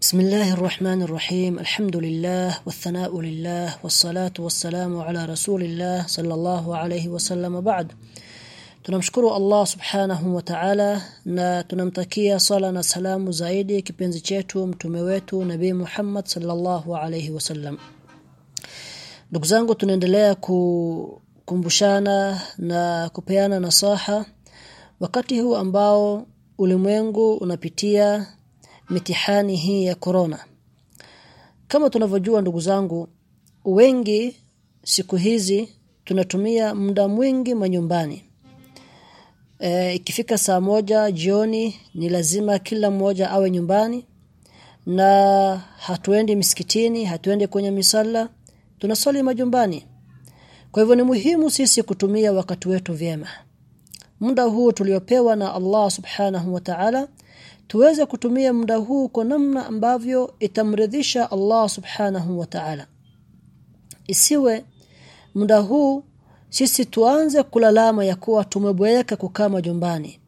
بسم الله الرحمن الرحيم الحمد لله والثناء لله والصلاة والسلام على رسول الله صلى الله عليه وسلم بعد tunamshukuru Allah subhanahu wa ta'ala na tunamtakia sala na salamu zaidi kipenzi chetu mtume wetu nabii Muhammad sallallahu alayhi wasallam ndugu zangu tunaendelea kukumbushana na kupeana nasaha wakati huu ambao ulimwengu unapitia mitihani hii ya corona. Kama tunavyojua ndugu zangu wengi siku hizi tunatumia muda mwingi manyumbani. E, ikifika saa moja jioni ni lazima kila mmoja awe nyumbani na hatuendi misikitini hatuendi kwenye misala tunasali majumbani. Kwa hivyo ni muhimu sisi kutumia wakati wetu vyema muda huu tuliopewa na Allah subhanahu wa ta'ala tuweze kutumia muda huu kwa namna ambavyo itamridhisha Allah subhanahu wa ta'ala. Isiwe muda huu sisi tuanze kulalama ya kuwa tumeboeka kukama majumbani.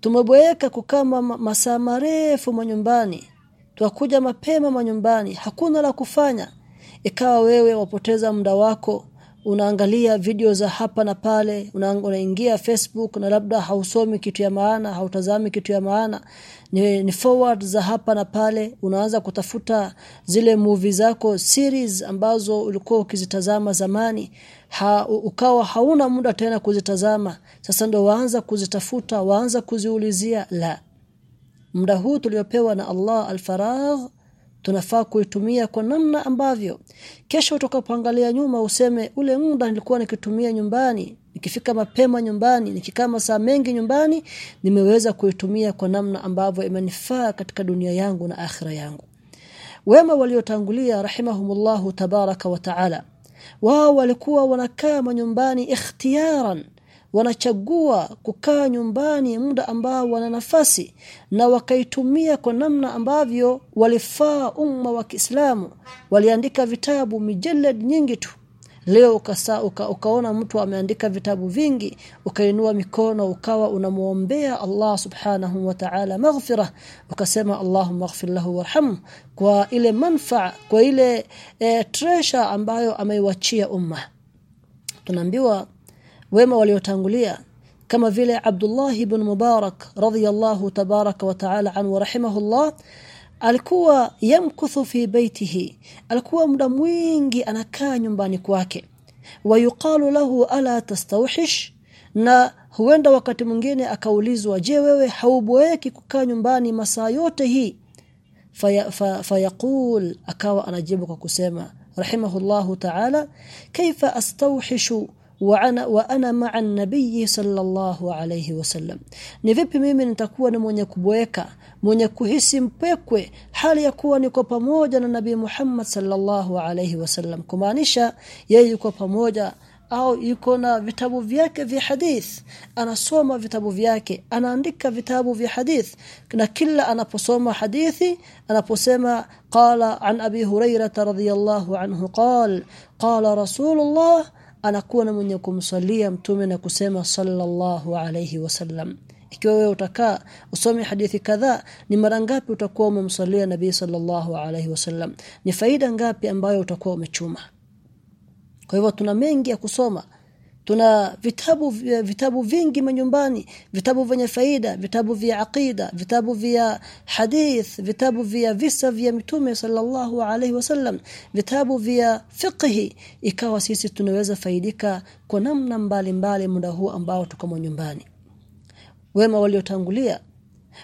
Tumeboeka kukama masaa marefu manyumbani. Twakuja mapema manyumbani. Hakuna la kufanya. Ikawa wewe wapoteza muda wako unaangalia video za hapa na pale unaingia Facebook na labda hausomi kitu ya maana hautazami kitu ya maana. Ni, ni forward za hapa na pale unaanza kutafuta zile movie zako series ambazo ulikuwa ukizitazama zamani. Ha, ukawa hauna muda tena kuzitazama. Sasa ndo waanza kuzitafuta waanza kuziulizia. La muda huu tuliopewa na Allah al-faragh tunafaa kuitumia kwa namna ambavyo. Kesho utakapoangalia nyuma useme ule muda nilikuwa nikitumia nyumbani nikifika mapema nyumbani nikikaa masaa mengi nyumbani nimeweza kuitumia kwa namna ambavyo imenifaa katika dunia yangu na akhira yangu. Wema waliotangulia rahimahumullahu tabaraka wa taala wao walikuwa wanakaa manyumbani ikhtiyaran wanachagua kukaa nyumbani muda ambao wana nafasi na wakaitumia kwa namna ambavyo walifaa umma wa Kiislamu. Waliandika vitabu mijalad nyingi tu. Leo ukasa, uka, ukaona mtu ameandika vitabu vingi ukainua mikono ukawa unamuombea Allah subhanahu wa ta'ala maghfirah ukasema Allahumma ighfir lahu warham kwa ile manfaa kwa ile e, treasure ambayo ameiwachia umma. Tunaambiwa wema waliotangulia kama vile Abdullah ibn Mubarak radhiyallahu tabaraka wa ta'ala anhu rahimahullah alikuwa yamkuthu fi baitihi alikuwa muda mwingi anakaa nyumbani kwake. Wayuqalu lahu ala tastawhish na huenda wakati mwingine akaulizwa je wewe hauboeki kukaa nyumbani masaa yote hii? Fayaqul akawa anajibu kwa kusema rahimahullahu ta'ala kaifa astawhishu وانا وانا مع النبي صلى الله عليه وسلم ni vipi mimi nitakuwa ni mwenye kuboeka mwenye kuhisi mpekwe hali ya kuwa niko pamoja na nabii Muhammad sallallahu alayhi wasallam kumaanisha yeye yuko pamoja au yuko na vitabu vyake vya hadith anasoma vitabu vyake anaandika vitabu vya hadith na kila anaposoma hadithi anaposema qala an abi hurairah radhiyallahu anhu qala qala rasulullah anakuwa na mwenye kumswalia mtume na kusema sallallahu alayhi wasallam ikiwa wewe utakaa usome hadithi kadhaa ni mara ngapi utakuwa umemswalia nabii sallallahu alayhi wasallam ni faida ngapi ambayo utakuwa umechuma? Kwa hivyo tuna mengi ya kusoma tuna vitabu vitabu vingi manyumbani vitabu vyenye faida vitabu vya aqida vitabu vya hadith vitabu vya visa vya mitume sallallahu alaihi wasallam vitabu vya fiqhi. Ikawa sisi tunaweza faidika kwa namna mbalimbali muda huu ambao tuko manyumbani. Wema waliotangulia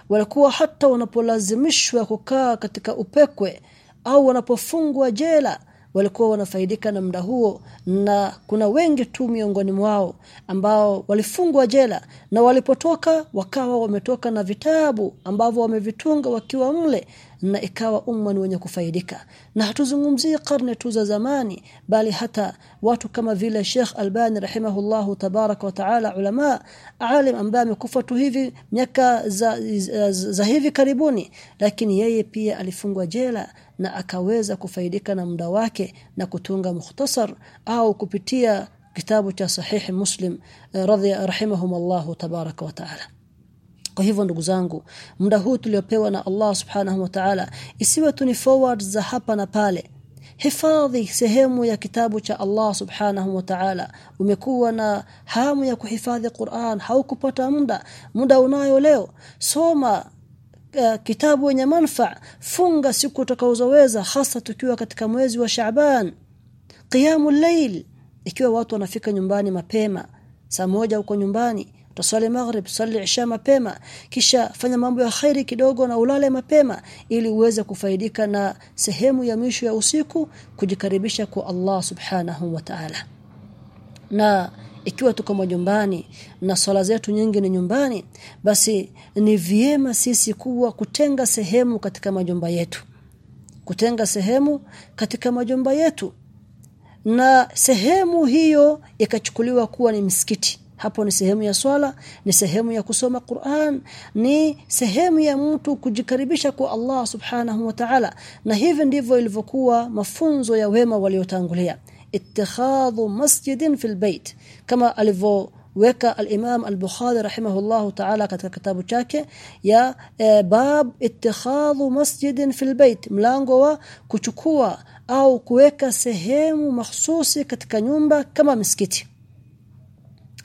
walikuwa hata wanapolazimishwa kukaa katika upekwe au wanapofungwa jela walikuwa wanafaidika na muda huo na kuna wengi tu miongoni mwao ambao walifungwa jela na walipotoka wakawa wametoka na vitabu ambavyo wamevitunga wakiwa mle na ikawa umma ni wenye kufaidika. Na hatuzungumzie karne tu za zamani bali hata watu kama vile Sheikh Albani rahimahullahu tabarak wa taala ulama alim ambaye amekufa tu hivi miaka za, za, za hivi karibuni lakini yeye pia alifungwa jela na akaweza kufaidika na muda wake na kutunga mukhtasar au kupitia kitabu cha sahihi muslim radhi rahimahumullah tabaraka wa taala. Kwa hivyo ndugu zangu muda huu tuliopewa na Allah subhanahu wa ta'ala isiwe tu ni forward za hapa na pale. Hifadhi sehemu ya kitabu cha Allah subhanahu wa ta'ala. Umekuwa na hamu ya kuhifadhi Qur'an haukupata muda. Muda unayo leo. Soma uh, kitabu wenye manufaa funga siku utakazoweza hasa tukiwa katika mwezi wa Shaaban qiyamul layl ikiwa watu wanafika nyumbani mapema. Saa moja uko nyumbani utaswali maghrib swali isha mapema. Kisha fanya mambo ya khairi kidogo na ulale mapema ili uweze kufaidika na sehemu ya mwisho ya usiku kujikaribisha kwa Allah subhanahu wa ta'ala. Na ikiwa tuko majumbani na swala zetu nyingi ni nyumbani basi ni vyema sisi kuwa kutenga sehemu katika majumba yetu. Kutenga sehemu katika majumba yetu. Na sehemu hiyo ikachukuliwa kuwa ni msikiti. Hapo ni sehemu ya swala ni sehemu ya kusoma Qur'an ni sehemu ya mtu kujikaribisha kwa Allah subhanahu wa ta'ala. Na hivi ndivyo ilivyokuwa mafunzo ya wema waliotangulia ittikhadhu masjidin fil bait kama alivyo weka al-Imam al-Bukhari rahimahullahu ta'ala katika kitabu chake ya e, bab ittikhadhu masjidin fil bait mlango wa kuchukua au kuweka sehemu mahsusi katika nyumba kama msikiti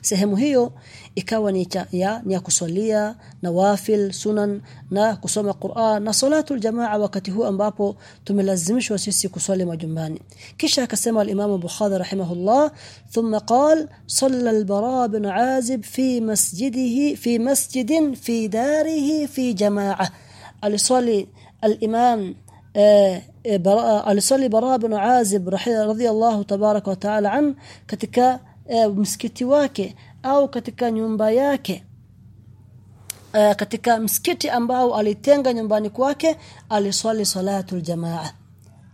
sehemu hiyo ikawa ni cha, ya ni ya kuswalia nawafil sunan na kusoma Qur'an na salatul jamaa wakati huu ambapo tumelazimishwa sisi kuswali majumbani kisha akasema al-Imam Bukhari rahimahullah thumma qal salla al-Bara bin Azib fi masjidihi fi masjidin fi darihi fi jamaa aliswali al-Imam aliswali Bara bin Azib radhiyallahu tabarak wa ta'ala an katika e, msikiti wake au katika nyumba yake. E, katika msikiti ambao alitenga nyumbani kwake aliswali salatul jamaa.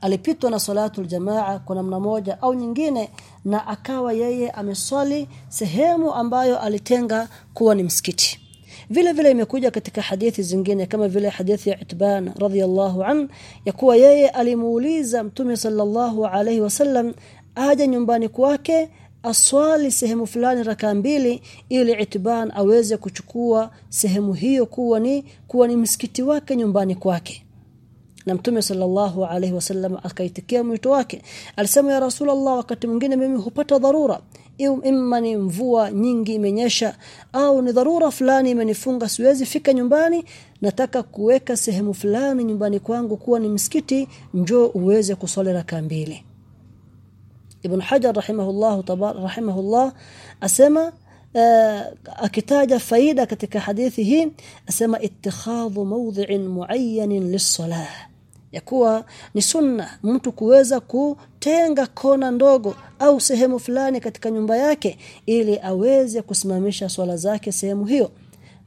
Alipitwa na salatu jamaa kwa namna moja au nyingine na akawa yeye ameswali sehemu ambayo alitenga kuwa ni msikiti. Vile vile imekuja katika hadithi zingine kama vile hadithi ya Itban radhiyallahu an ya kuwa yeye alimuuliza mtume sallallahu alayhi wasallam aje nyumbani kwake aswali sehemu fulani raka mbili ili itiban aweze kuchukua sehemu hiyo kuwa ni kuwa ni msikiti wake nyumbani kwake. Na mtume sallallahu alaihi wasallam akaitikia mwito wake. Alisema ya rasulullah wakati mwingine mimi hupata dharura. Imma ni mvua nyingi imenyesha au ni dharura fulani imenifunga siwezi fika nyumbani. Nataka kuweka sehemu fulani nyumbani kwangu kuwa ni msikiti njoo uweze kusali raka mbili Ibn Hajar rahimahullah rahimahullah asema uh, akitaja faida katika hadithi hii asema ittikhadhu mawdhi'in muayyanin lis-salah. Yakuwa ni sunna mtu kuweza kutenga kona ndogo au sehemu fulani katika nyumba yake ili aweze kusimamisha swala zake sehemu hiyo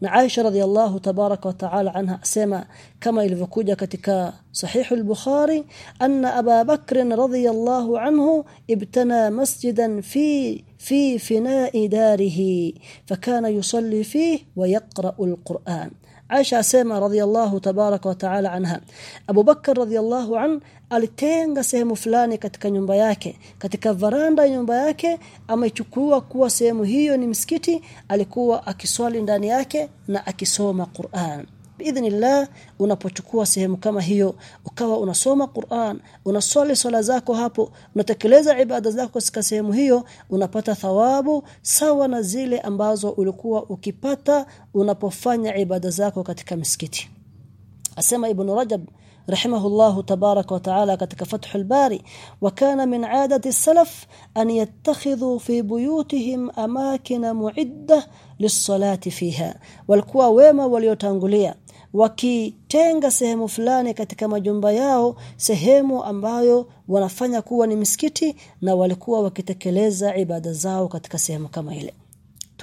na Aisha radhiallahu tabaraka wa taala anha asema kama ilivyokuja katika sahihu al-Bukhari anna Aba Bakr radhiyallahu anhu ibtana masjidan fi fi fina'i darihi fakana yusalli fihi wa yaqra'u al-Qur'an Aisha asema radhiallahu tabaraka wa taala anha Abu Bakar radhiallahu an alitenga sehemu fulani katika nyumba yake. Katika varanda ya nyumba yake amechukua kuwa sehemu hiyo ni msikiti alikuwa akiswali ndani yake na akisoma Qur'an biidhnillah unapochukua sehemu kama hiyo ukawa unasoma Qur'an unaswali swala zako hapo unatekeleza ibada zako katika sehemu hiyo unapata thawabu sawa na zile ambazo ulikuwa ukipata unapofanya ibada zako katika misikiti. Asema ibn Rajab rahimahullahu tabarak wa taala katika fathul bari wa kana min aadati salaf an yattakhidhu fi buyutihim amakina muidda lis-salati fiha walikuwa wema waliotangulia wakitenga sehemu fulani katika majumba yao sehemu ambayo wanafanya kuwa ni misikiti na walikuwa wakitekeleza ibada zao katika sehemu kama ile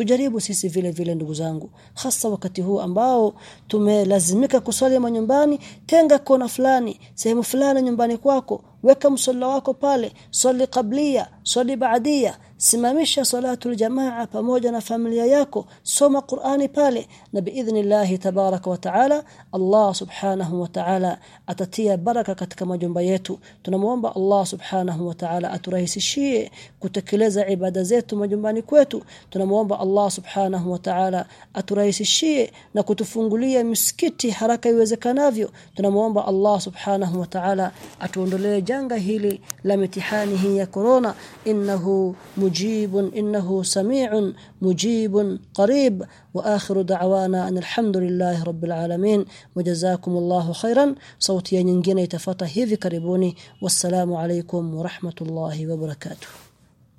tujaribu sisi vile vile ndugu zangu hasa wakati huu ambao tumelazimika kuswali manyumbani tenga kona fulani sehemu fulani nyumbani kwako weka msalla wako pale swali kablia swali baadia simamisha salatul jamaa pamoja na familia yako. Soma Qur'ani pale na biidhnillah tabaraka wa taala Allah subhanahu wa ta'ala atatia baraka katika majumba yetu. Tunamuomba Allah subhanahu wa ta'ala aturahisishie kutekeleza ibada zetu majumbani kwetu. Tunamuomba Allah subhanahu wa ta'ala aturahisishie na kutufungulia misikiti haraka iwezekanavyo. Tunamuomba Allah subhanahu wa ta'ala atuondolee janga hili la mitihani hii ya corona. Innahu مجيب إنه سميع مجيب قريب. وآخر دعوانا أن الحمد لله رب العالمين. وجزاكم الله خيرا. صوتي ينجيني تفتهي في والسلام عليكم ورحمة الله وبركاته.